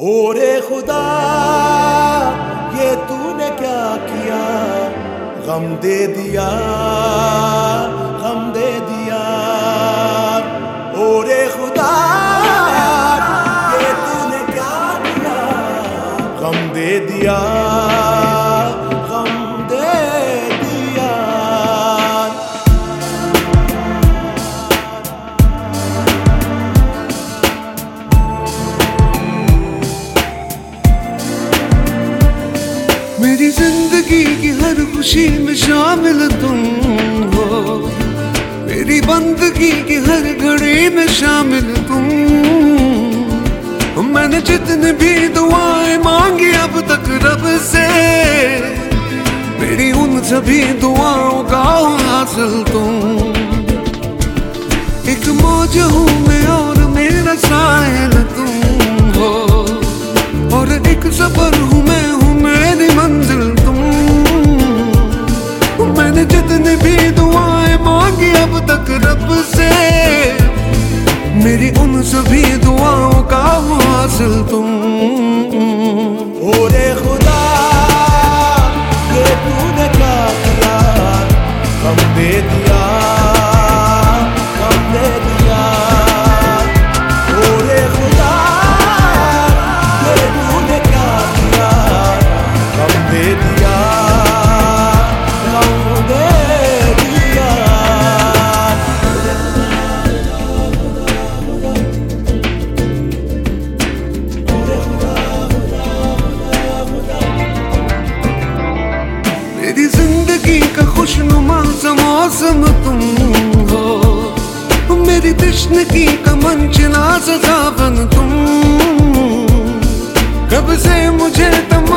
ओरे खुदा, ये तूने क्या किया? गम दे दिया, गम दे दिया। ओरे खुदा, ये तूने क्या किया? गम दे दिया। मेरी ज़िंदगी की हर खुशी में शामिल तुम हो। मेरी बंदगी की हर घड़ी में शामिल तुम। मैंने जितने भी दुआएँ मांगी अब तक रब से, मेरी उन सभी दुआओं का हासिल तुम। एक मौज हूँ उन सभी दुआओं का हासिल तुम। ओरे खुदा, ये तूने क्या किया? हम दे दिया मौसम तुम हो। मेरी कृष्ण की मंचला सा सावन तुम। कब से मुझे तमन्ना